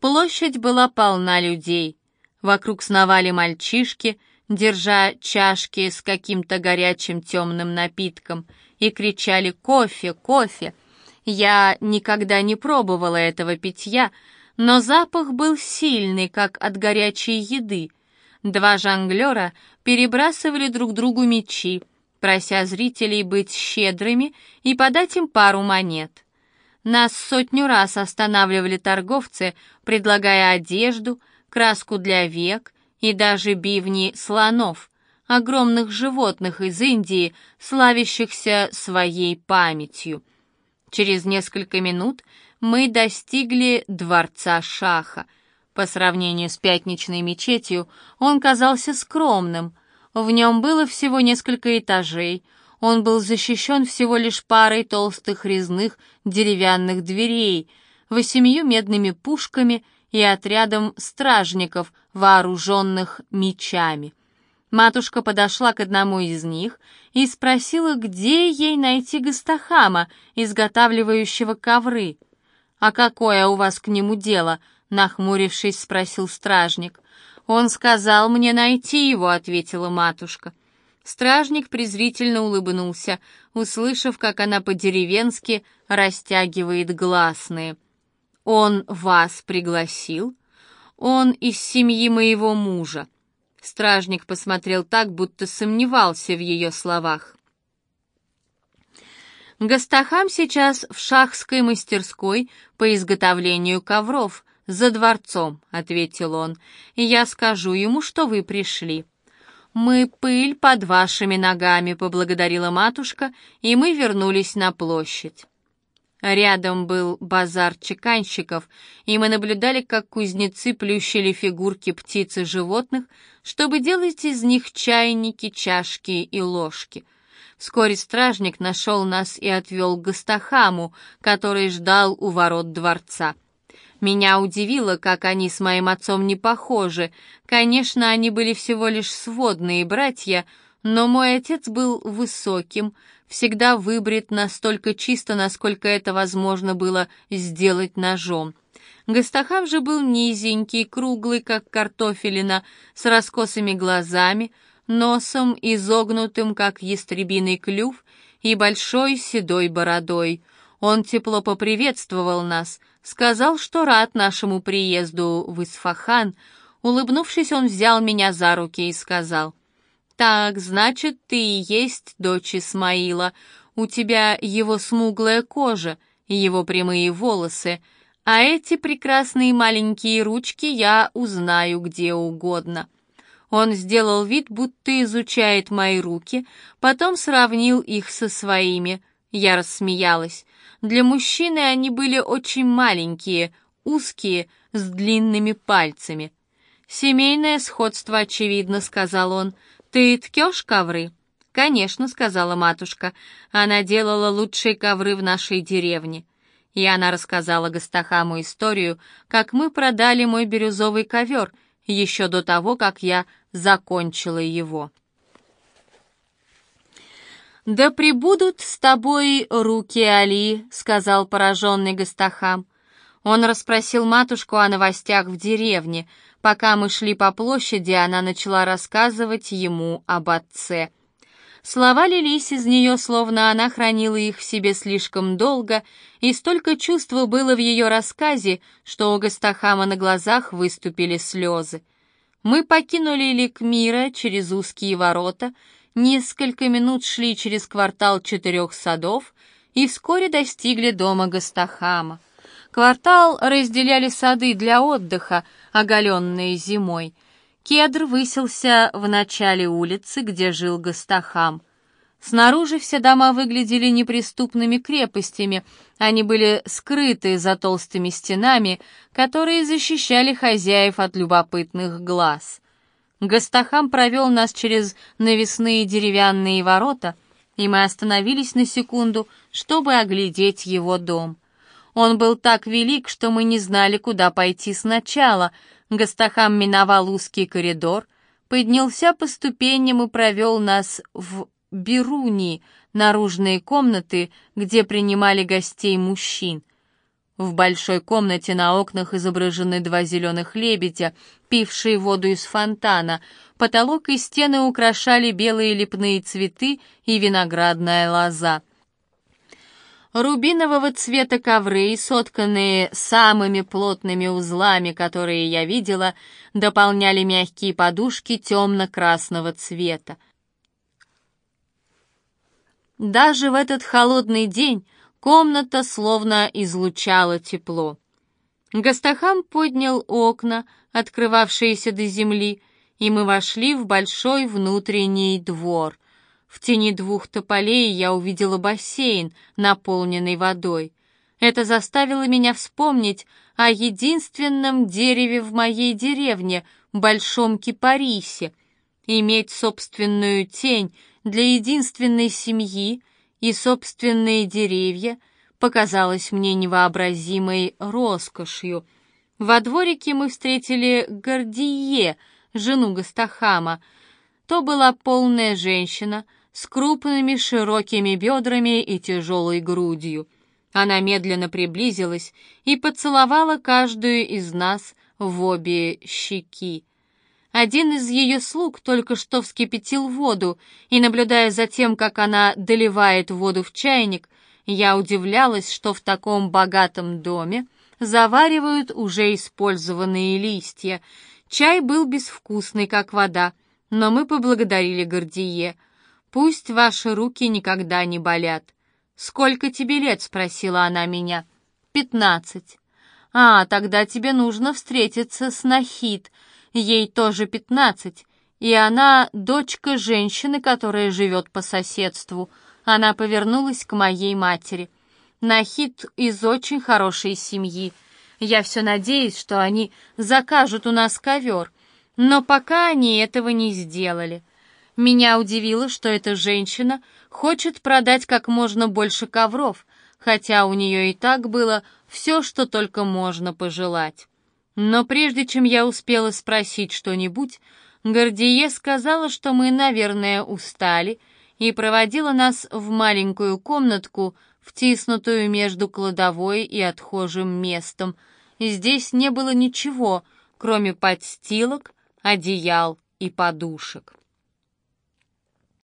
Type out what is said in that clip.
Площадь была полна людей. Вокруг сновали мальчишки, держа чашки с каким-то горячим темным напитком, и кричали «Кофе! Кофе!». Я никогда не пробовала этого питья, но запах был сильный, как от горячей еды. Два жонглера перебрасывали друг другу мечи, прося зрителей быть щедрыми и подать им пару монет. Нас сотню раз останавливали торговцы, предлагая одежду, краску для век и даже бивни слонов, огромных животных из Индии, славящихся своей памятью. Через несколько минут мы достигли дворца Шаха. По сравнению с пятничной мечетью он казался скромным. В нем было всего несколько этажей — он был защищен всего лишь парой толстых резных деревянных дверей, восемью медными пушками и отрядом стражников, вооруженных мечами. Матушка подошла к одному из них и спросила, где ей найти Гастахама, изготавливающего ковры. «А какое у вас к нему дело?» — нахмурившись, спросил стражник. «Он сказал мне найти его», — ответила матушка. Стражник презрительно улыбнулся, услышав, как она по-деревенски растягивает гласные. «Он вас пригласил? Он из семьи моего мужа». Стражник посмотрел так, будто сомневался в ее словах. Гастахам сейчас в шахской мастерской по изготовлению ковров за дворцом, ответил он. Я скажу ему, что вы пришли. «Мы пыль под вашими ногами», — поблагодарила матушка, и мы вернулись на площадь. Рядом был базар чеканщиков, и мы наблюдали, как кузнецы плющили фигурки птиц и животных, чтобы делать из них чайники, чашки и ложки. Вскоре стражник нашел нас и отвел к Гастахаму, который ждал у ворот дворца. Меня удивило, как они с моим отцом не похожи. Конечно, они были всего лишь сводные братья, но мой отец был высоким, всегда выбрит настолько чисто, насколько это возможно было сделать ножом. Гастахам же был низенький, круглый, как картофелина, с раскосыми глазами, носом изогнутым, как ястребиный клюв, и большой седой бородой. Он тепло поприветствовал нас, сказал, что рад нашему приезду в Исфахан. Улыбнувшись, он взял меня за руки и сказал, «Так, значит, ты и есть дочь Исмаила. У тебя его смуглая кожа, его прямые волосы, а эти прекрасные маленькие ручки я узнаю где угодно». Он сделал вид, будто изучает мои руки, потом сравнил их со своими. Я рассмеялась. Для мужчины они были очень маленькие, узкие, с длинными пальцами. «Семейное сходство, очевидно», — сказал он. «Ты ткешь ковры?» «Конечно», — сказала матушка. «Она делала лучшие ковры в нашей деревне». И она рассказала Гастахаму историю, как мы продали мой бирюзовый ковер, еще до того, как я закончила его. «Да прибудут с тобой руки Али», — сказал пораженный Гастахам. Он расспросил матушку о новостях в деревне. Пока мы шли по площади, она начала рассказывать ему об отце. Слова лились из нее, словно она хранила их в себе слишком долго, и столько чувства было в ее рассказе, что у Гастахама на глазах выступили слезы. Мы покинули лик мира через узкие ворота — несколько минут шли через квартал четырех садов и вскоре достигли дома Гастахама. Квартал разделяли сады для отдыха, оголенные зимой. Кедр высился в начале улицы, где жил Гастахам. Снаружи все дома выглядели неприступными крепостями, они были скрыты за толстыми стенами, которые защищали хозяев от любопытных глаз. Гастахам провел нас через навесные деревянные ворота, и мы остановились на секунду, чтобы оглядеть его дом. Он был так велик, что мы не знали, куда пойти сначала. Гастахам миновал узкий коридор, поднялся по ступеням и провел нас в Беруни, наружные комнаты, где принимали гостей мужчин. В большой комнате на окнах изображены два зеленых лебедя, пившие воду из фонтана. Потолок и стены украшали белые лепные цветы и виноградная лоза. Рубинового цвета ковры, сотканные самыми плотными узлами, которые я видела, дополняли мягкие подушки темно-красного цвета. Даже в этот холодный день комната словно излучала тепло. Гастахам поднял окна, открывавшиеся до земли, и мы вошли в большой внутренний двор. В тени двух тополей я увидела бассейн, наполненный водой. Это заставило меня вспомнить о единственном дереве в моей деревне, большом кипарисе. Иметь собственную тень для единственной семьи и собственные деревья показалось мне невообразимой роскошью. Во дворике мы встретили Гордие, жену Гастахама. То была полная женщина — с крупными широкими бедрами и тяжелой грудью. Она медленно приблизилась и поцеловала каждую из нас в обе щеки. Один из ее слуг только что вскипятил воду, и, наблюдая за тем, как она доливает воду в чайник, я удивлялась, что в таком богатом доме заваривают уже использованные листья. Чай был безвкусный, как вода, но мы поблагодарили Гордие — Пусть ваши руки никогда не болят. Сколько тебе лет? спросила она меня. Пятнадцать. А, тогда тебе нужно встретиться с Нахид. Ей тоже пятнадцать, и она дочка женщины, которая живет по соседству. Она повернулась к моей матери. Нахид из очень хорошей семьи. Я все надеюсь, что они закажут у нас ковер, но пока они этого не сделали. Меня удивило, что эта женщина хочет продать как можно больше ковров, хотя у нее и так было все, что только можно пожелать. Но прежде чем я успела спросить что-нибудь, Гордие сказала, что мы, наверное, устали, и проводила нас в маленькую комнатку, втиснутую между кладовой и отхожим местом. Здесь не было ничего, кроме подстилок, одеял и подушек.